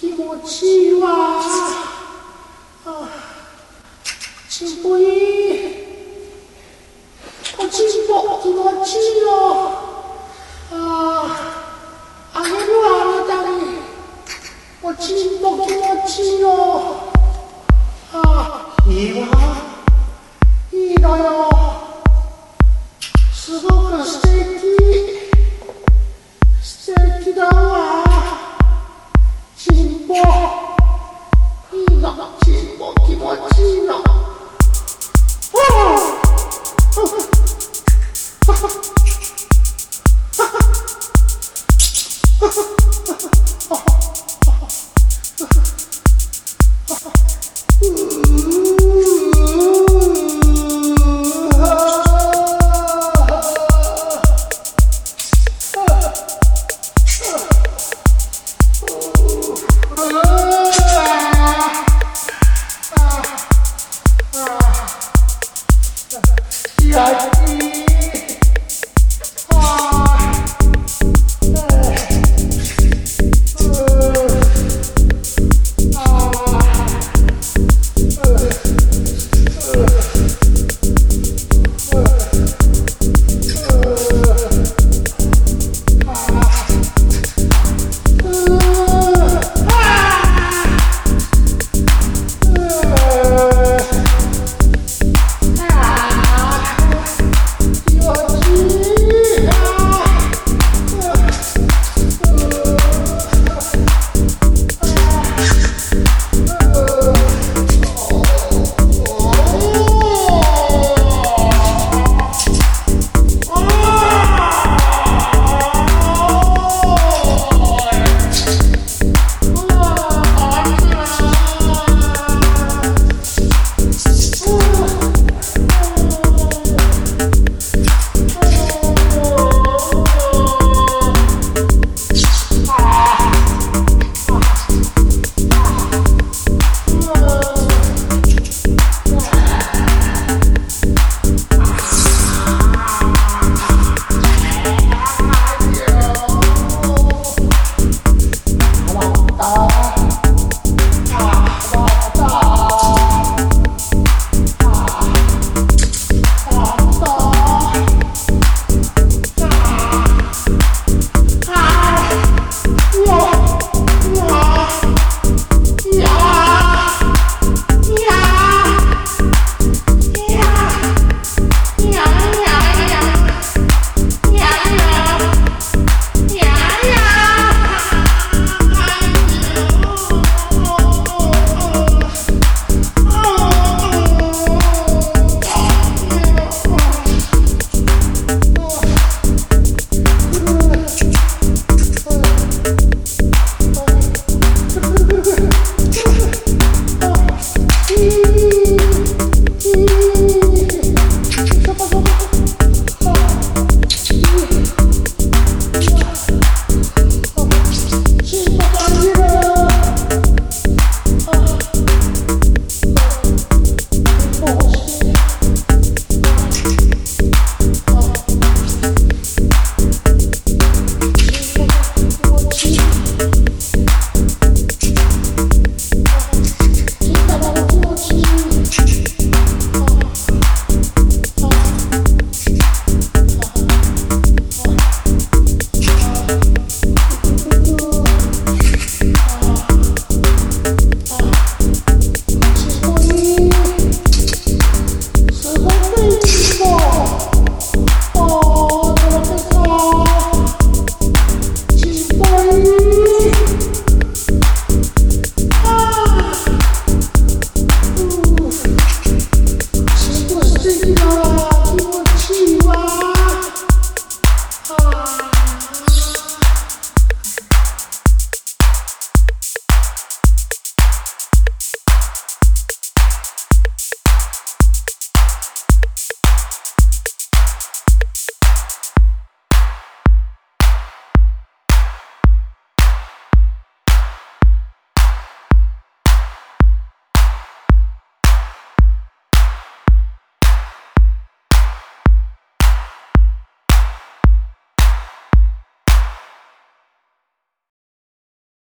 気持ちいいわあちんぽい。おちんぽ気持ちいいよ。ああげるわあなたに。おちんぽ気持ちいいよ。い